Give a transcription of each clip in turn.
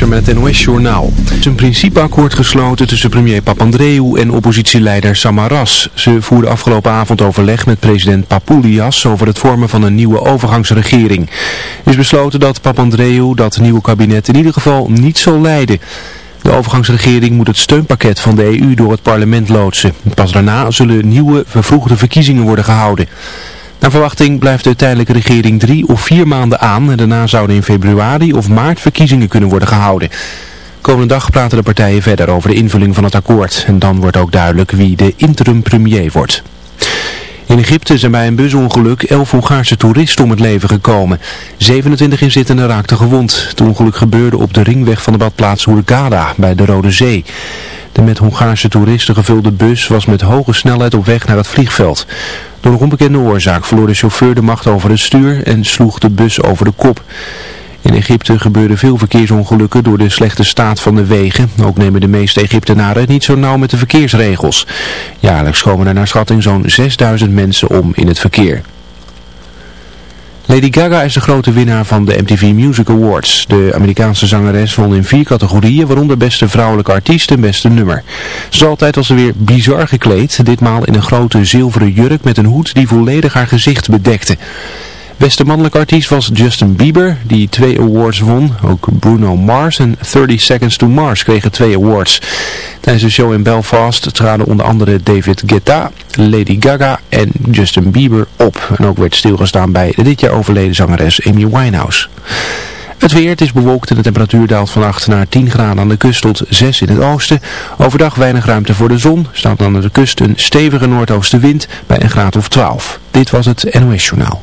Visser met het NOS-journaal. Er is een principeakkoord gesloten tussen premier Papandreou en oppositieleider Samaras. Ze voerden afgelopen avond overleg met president Papoulias over het vormen van een nieuwe overgangsregering. Er is besloten dat Papandreou dat nieuwe kabinet in ieder geval niet zal leiden. De overgangsregering moet het steunpakket van de EU door het parlement loodsen. Pas daarna zullen nieuwe vervroegde verkiezingen worden gehouden. Naar verwachting blijft de tijdelijke regering drie of vier maanden aan en daarna zouden in februari of maart verkiezingen kunnen worden gehouden. Komende dag praten de partijen verder over de invulling van het akkoord en dan wordt ook duidelijk wie de interim premier wordt. In Egypte zijn bij een busongeluk 11 Hongaarse toeristen om het leven gekomen. 27 inzittenden raakten gewond. Het ongeluk gebeurde op de ringweg van de badplaats Hurghada bij de Rode Zee. De met Hongaarse toeristen gevulde bus was met hoge snelheid op weg naar het vliegveld. Door een onbekende oorzaak verloor de chauffeur de macht over het stuur en sloeg de bus over de kop. In Egypte gebeuren veel verkeersongelukken door de slechte staat van de wegen. Ook nemen de meeste Egyptenaren niet zo nauw met de verkeersregels. Jaarlijks komen er naar schatting zo'n 6000 mensen om in het verkeer. Lady Gaga is de grote winnaar van de MTV Music Awards. De Amerikaanse zangeres won in vier categorieën, waaronder beste vrouwelijke artiest en beste nummer. Ze altijd was ze weer bizar gekleed, ditmaal in een grote zilveren jurk met een hoed die volledig haar gezicht bedekte. Beste mannelijke artiest was Justin Bieber, die twee awards won. Ook Bruno Mars en 30 Seconds to Mars kregen twee awards. Tijdens de show in Belfast traden onder andere David Guetta, Lady Gaga en Justin Bieber op. En ook werd stilgestaan bij de dit jaar overleden zangeres Amy Winehouse. Het weer, het is bewolkt en de temperatuur daalt vannacht naar 10 graden aan de kust tot 6 in het oosten. Overdag weinig ruimte voor de zon. Staat aan de kust een stevige noordoostenwind bij een graad of 12. Dit was het NOS Journaal.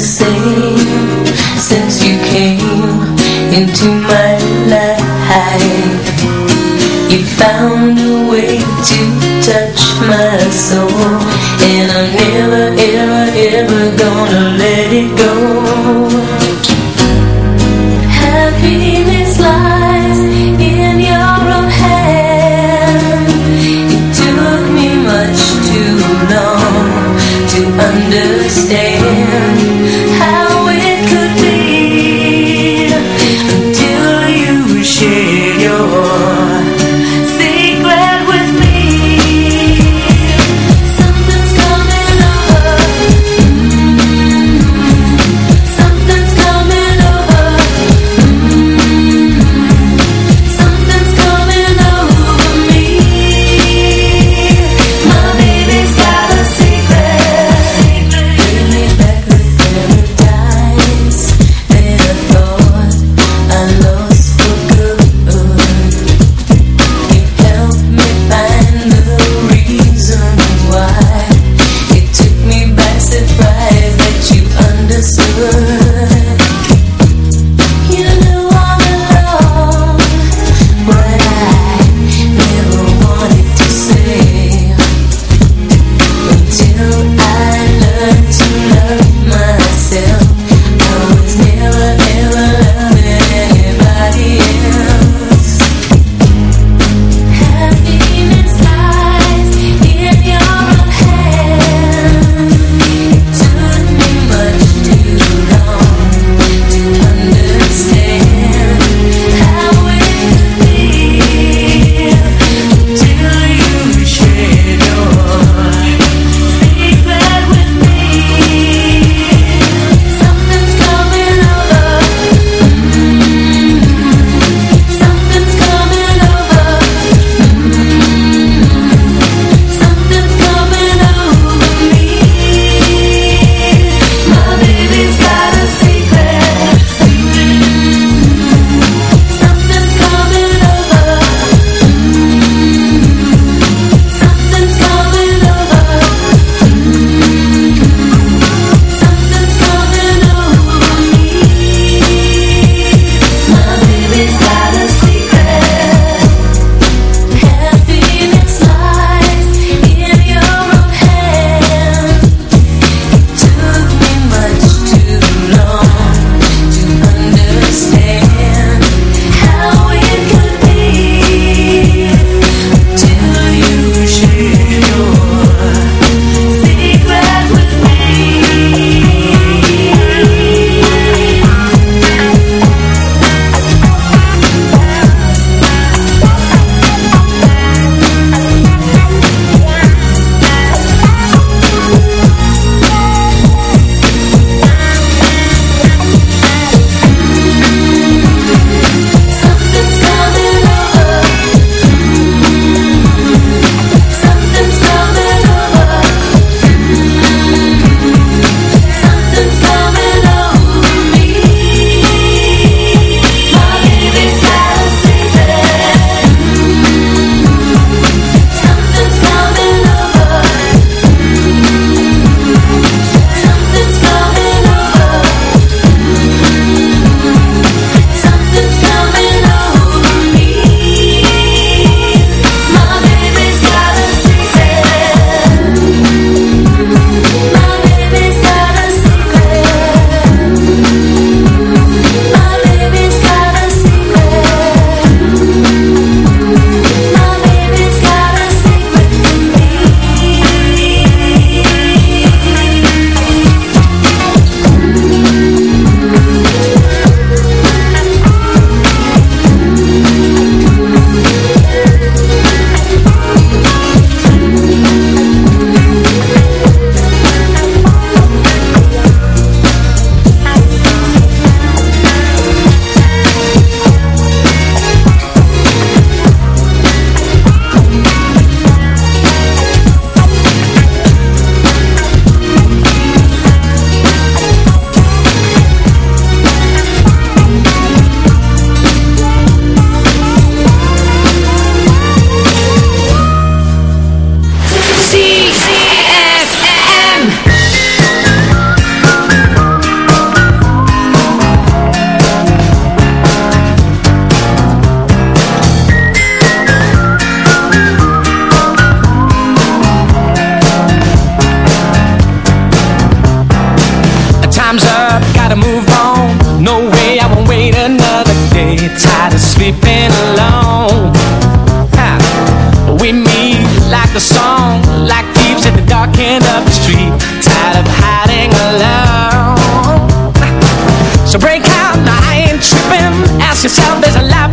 say up, gotta move on. No way, I won't wait another day. Tired of sleeping alone. Ha. We meet like the song Like thieves at the dark end of the street. Tired of hiding alone. So break out, now I ain't tripping. Ask yourself, there's a life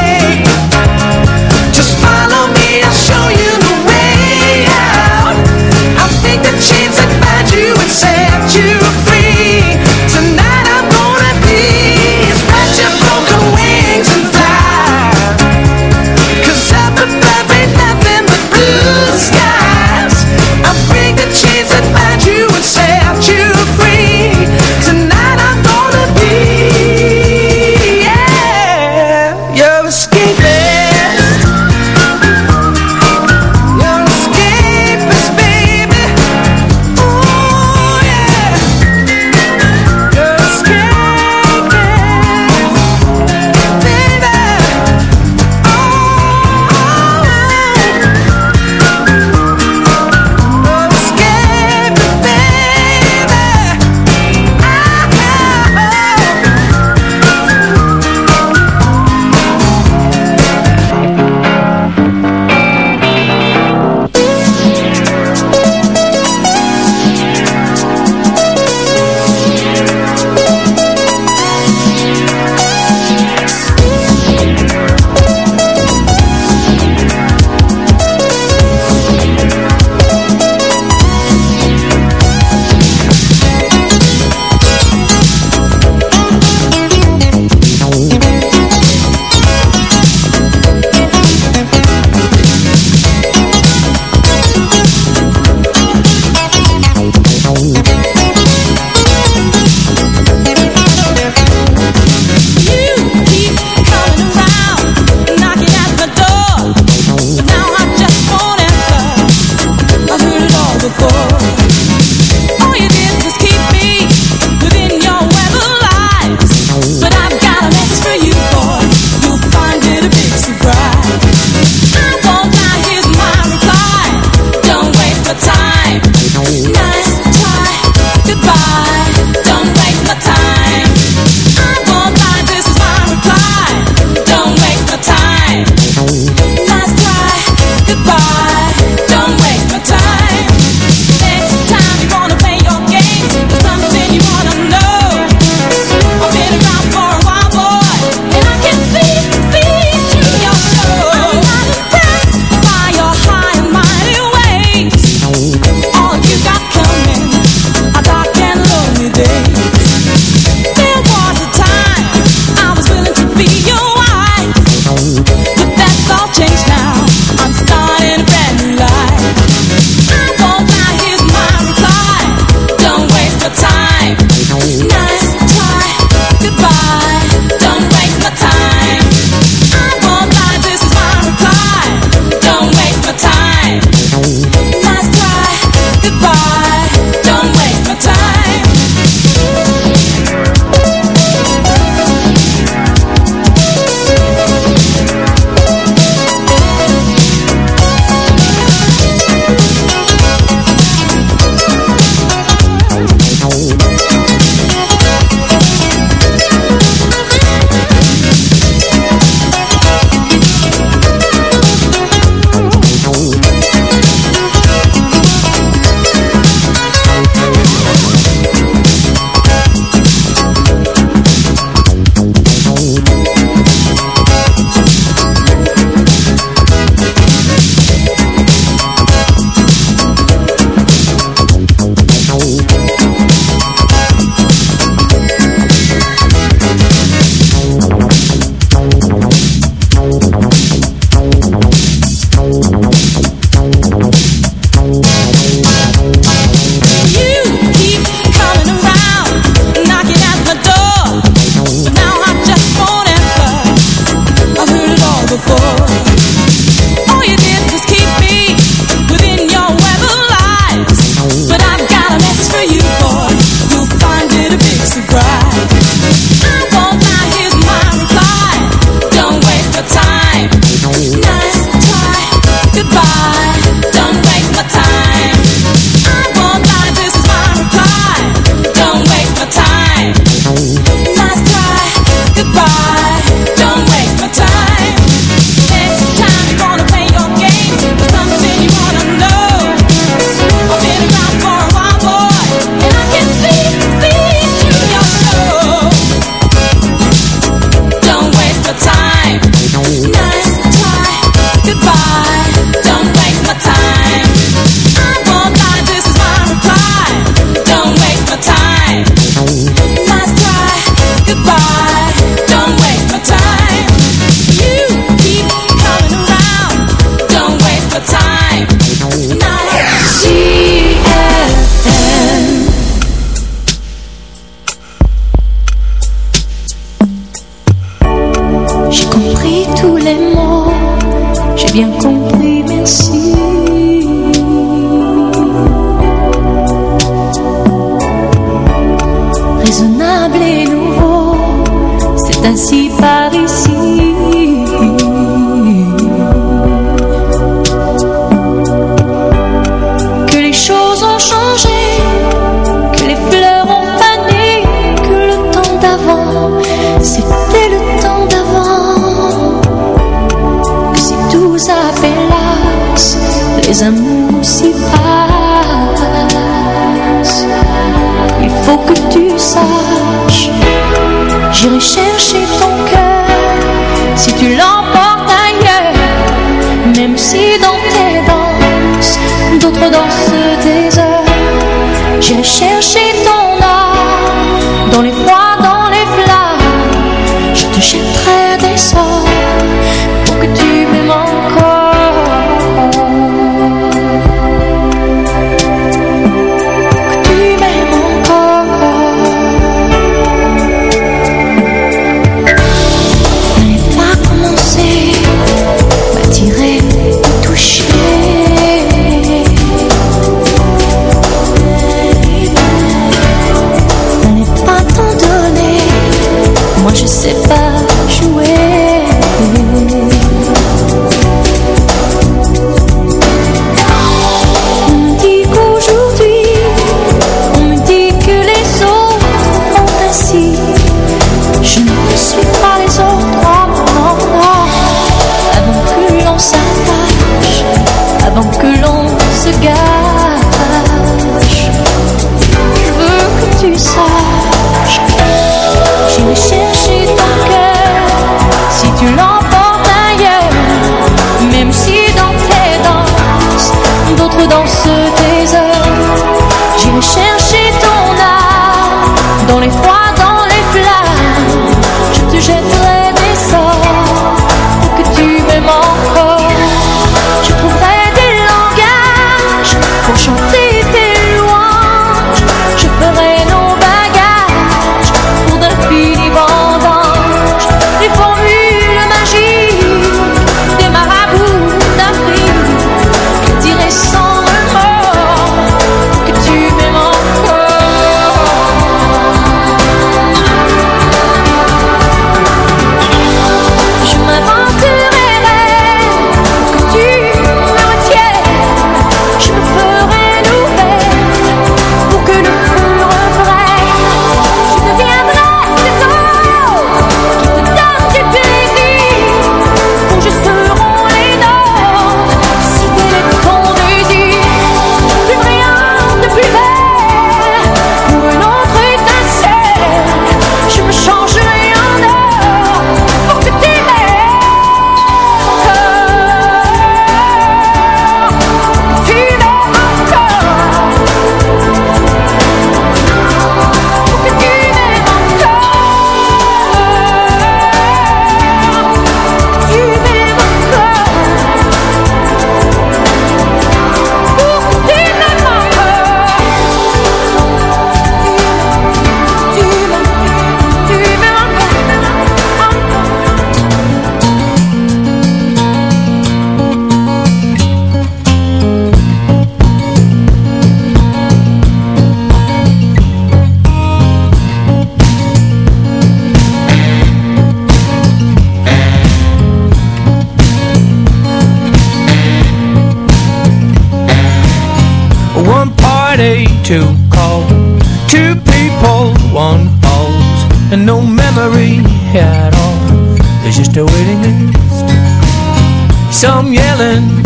sete.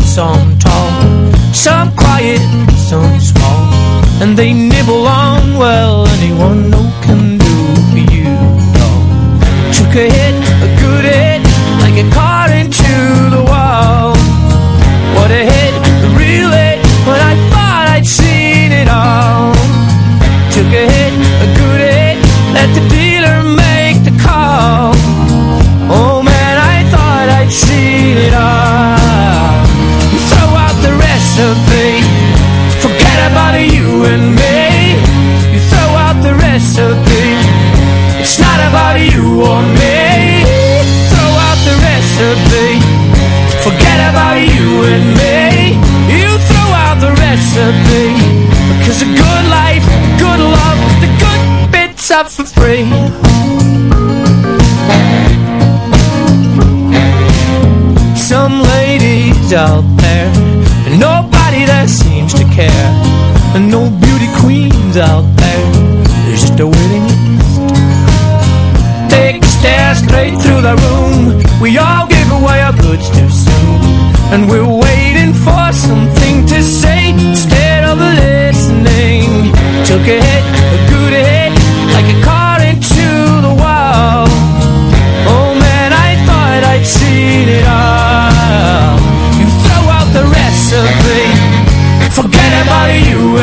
some tall, some quiet, some small, and they out there. And nobody that seems to care. And no beauty queens out there. There's just a waiting list Take a stare straight through the room. We all give away our goods too soon. And we're waiting for something to say Instead of listening. Took a hit, a good hit Like a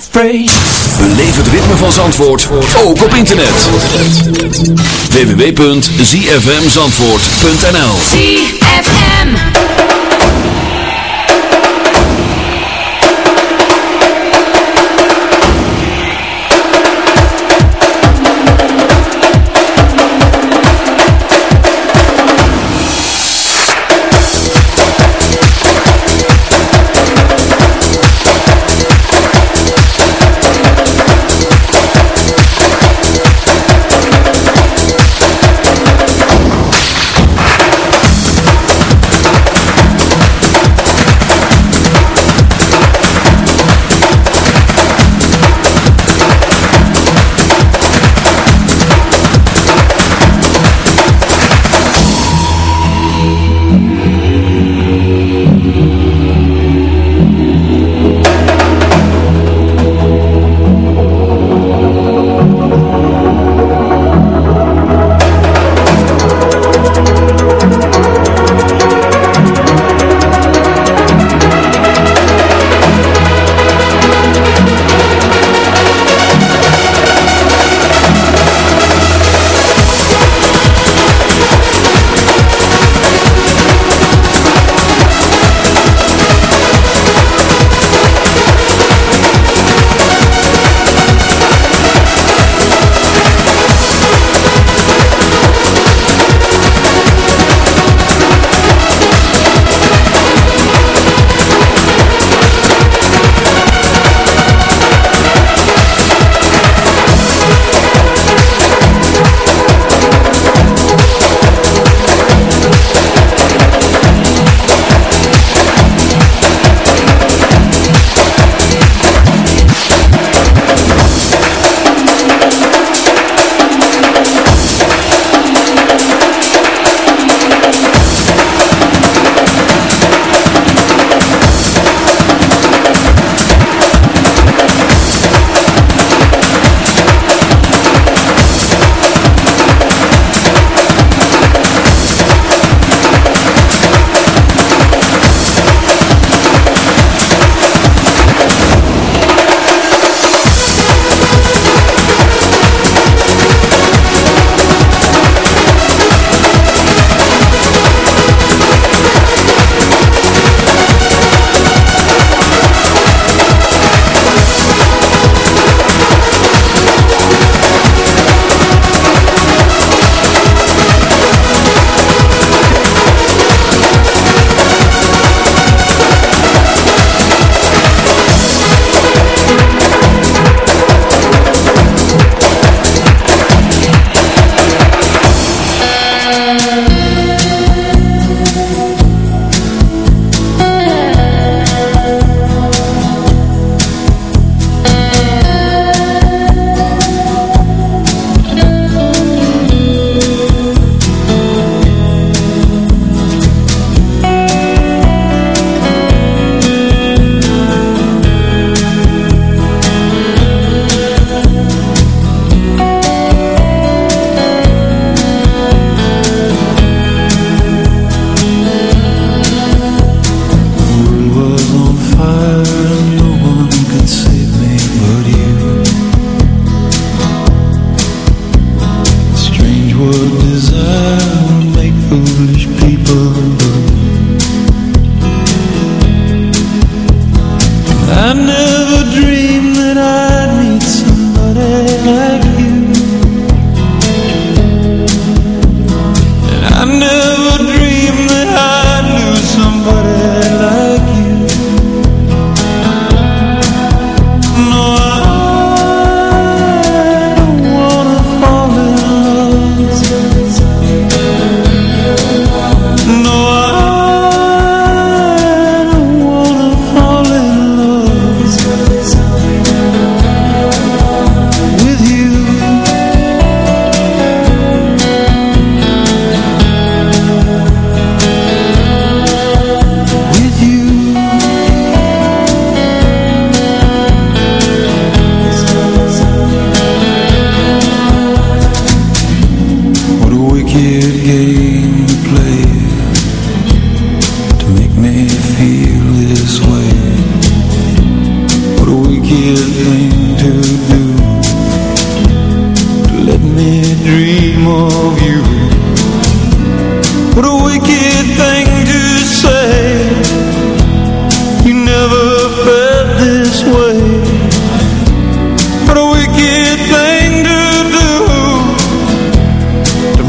suffer free. Beleef het ritme van Zandvoort, ook op internet. www.zfmzandvoort.nl ZFM.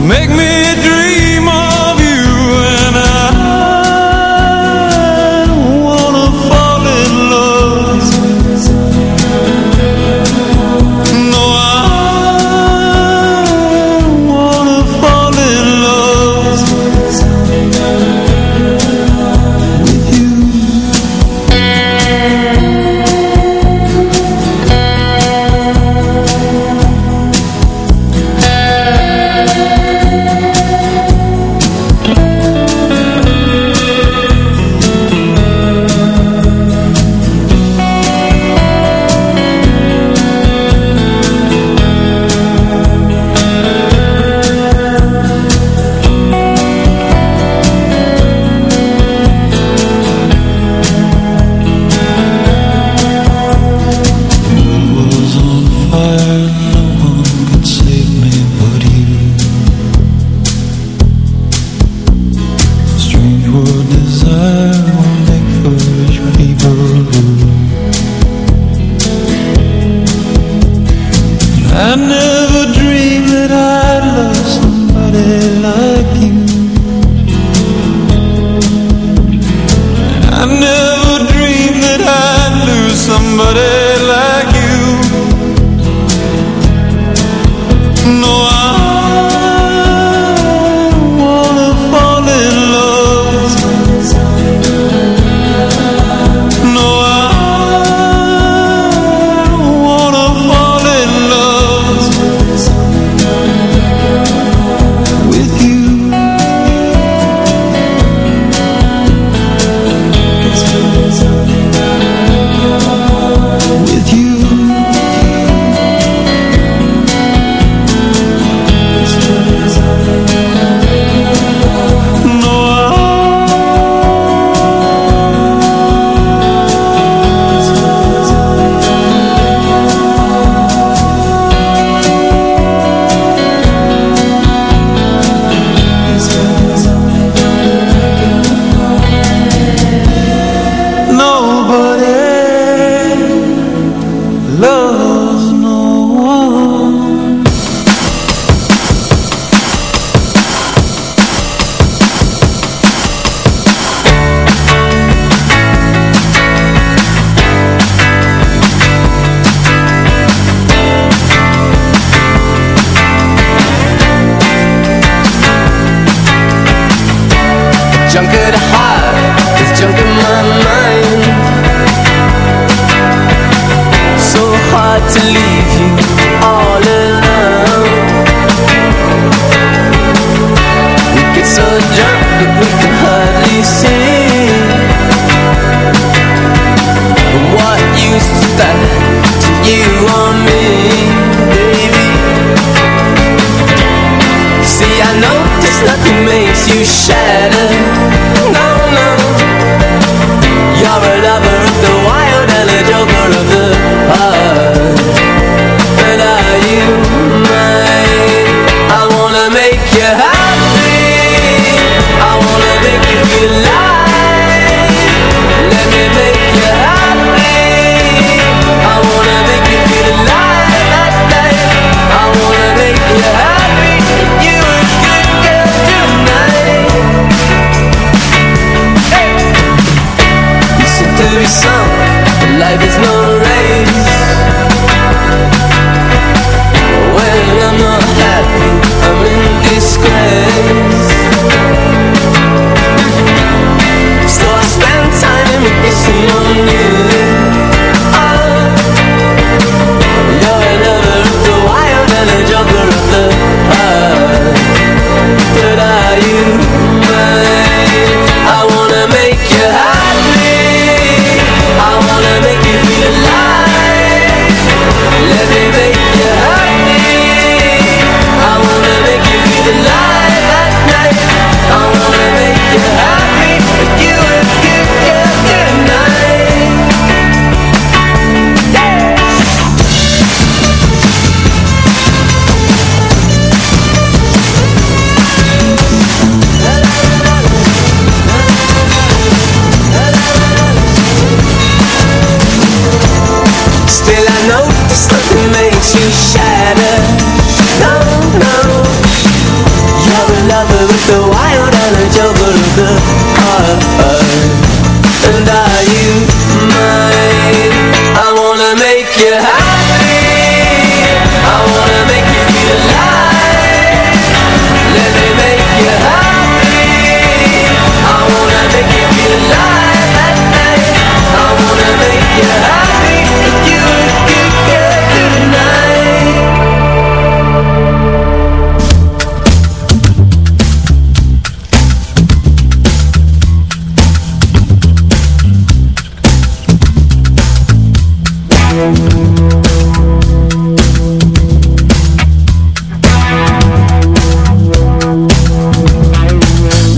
Make me dream.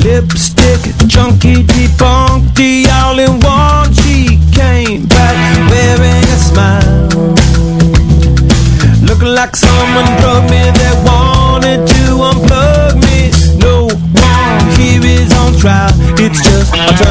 Lipstick junkie debunked the all in one. She came back wearing a smile. Looking like someone me that wanted to unplug me. No one here is on trial. It's just.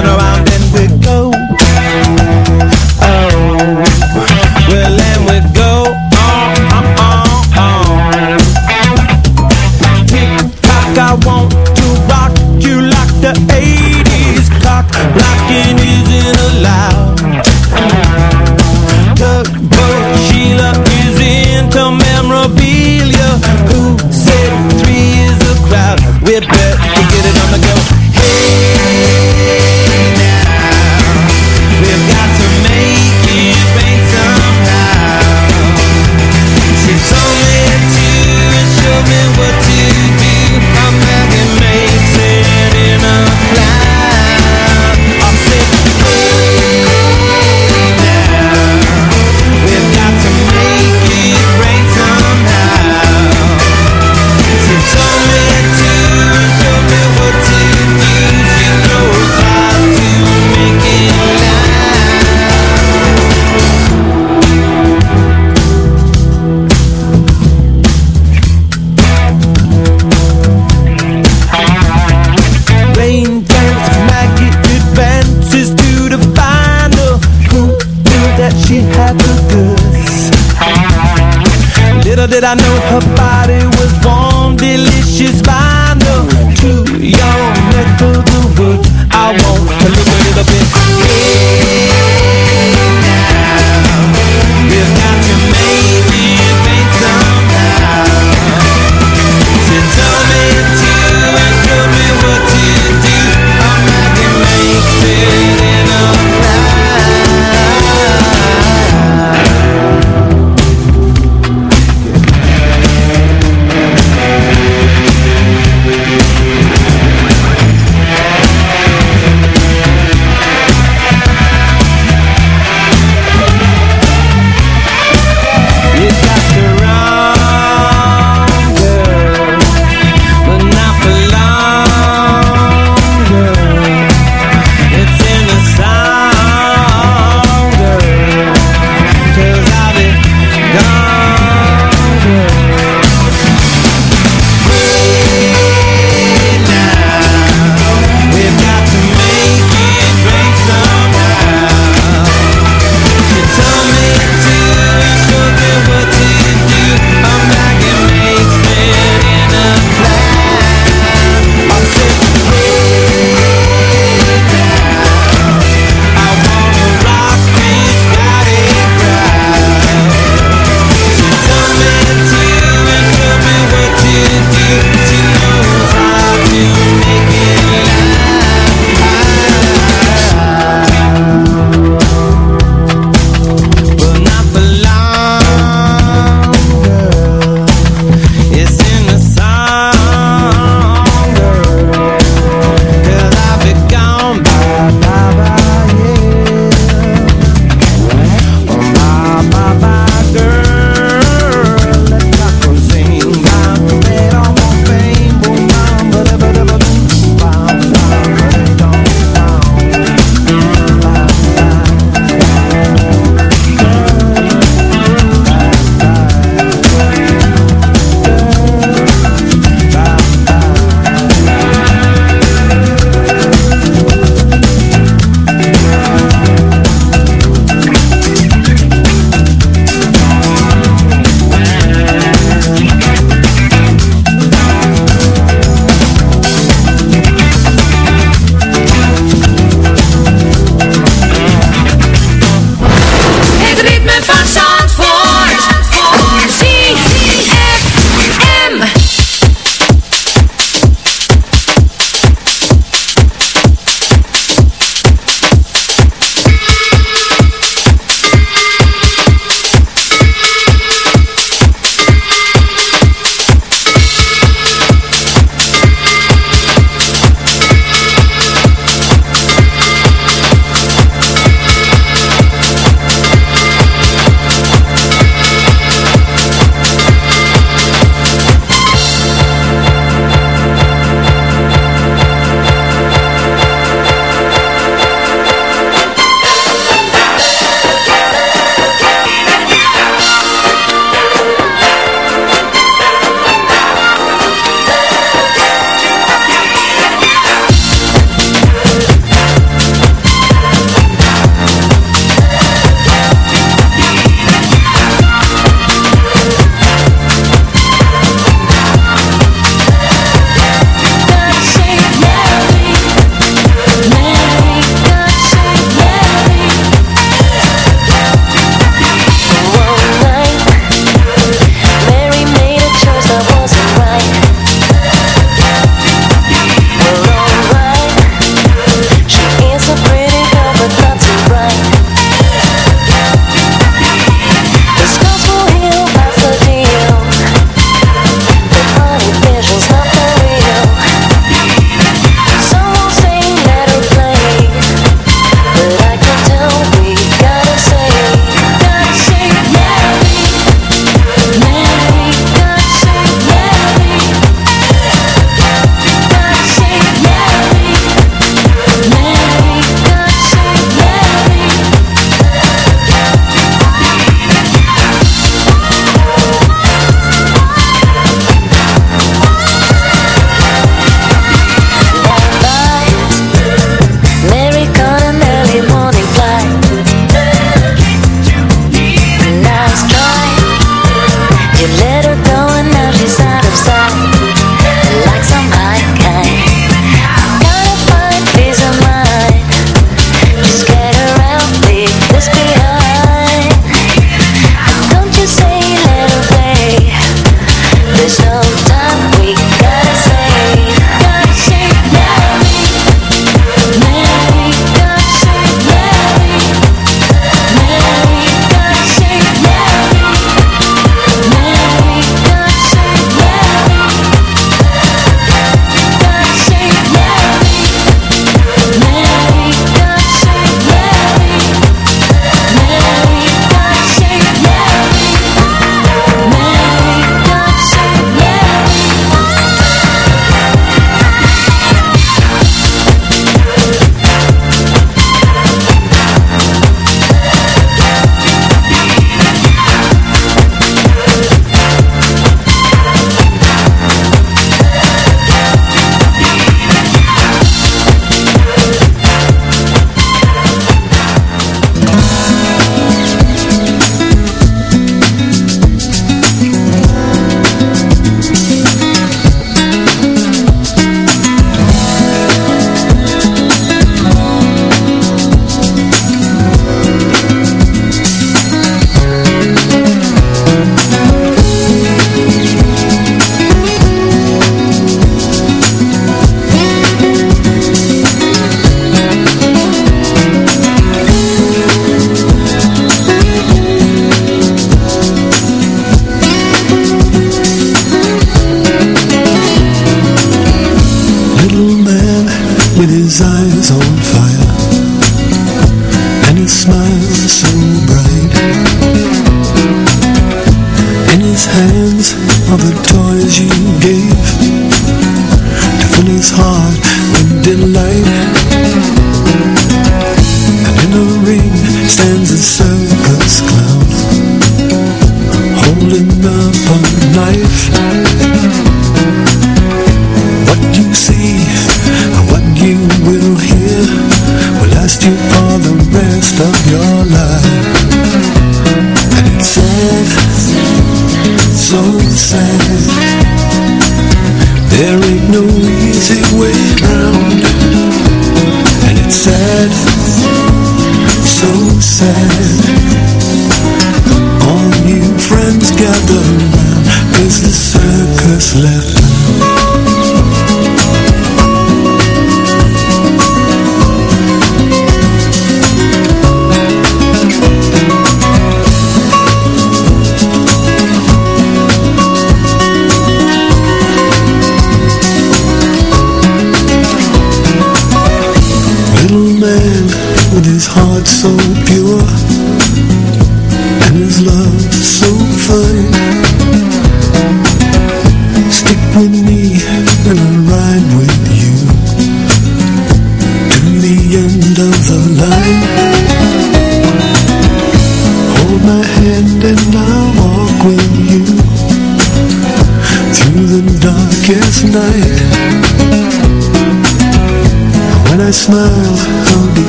No easy way round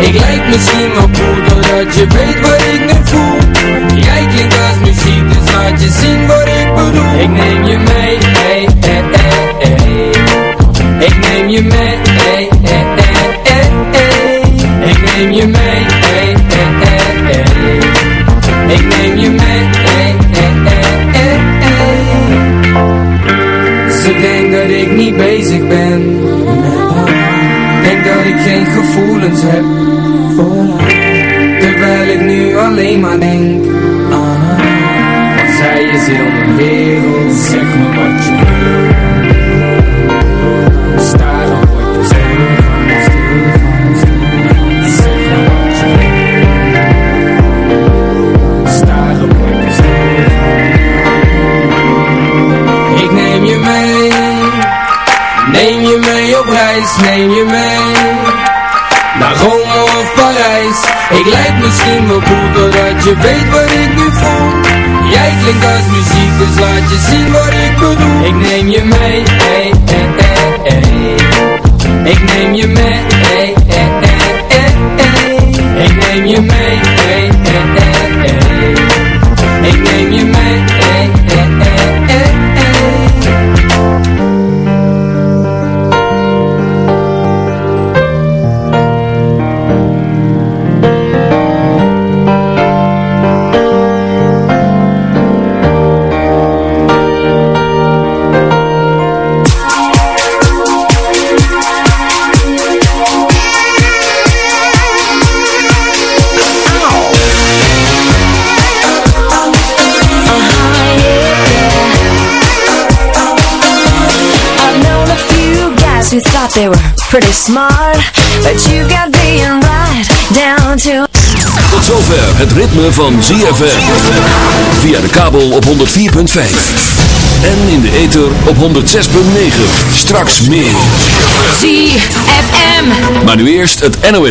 Ik lijk misschien wel cool Doordat je weet wat ik nu voel Jij klinkt als muziek Dus laat je zien wat ik bedoel Ik neem je mee hey, hey, hey, hey. Ik neem je mee hey, hey, hey, hey. Ik neem je mee hey, hey, hey. Ik neem je mee hey, hey, hey, hey. Ze denkt dat ik niet bezig ben gevoelens heb. Terwijl ik nu alleen maar denk je weet wat ik nu voel Jij klinkt als muziek Dus laat je zien wat ik bedoel Ik neem je mee hey, hey, hey, hey. Ik neem je mee hey, hey, hey, hey. Ik neem je mee hey, hey, hey, hey. Ik neem pretty smart, but you got being right down to Tot zover het ritme van ZFM. Via de kabel op 104.5. En in de ether op 106.9. Straks meer. ZFM. Maar nu eerst het NOS.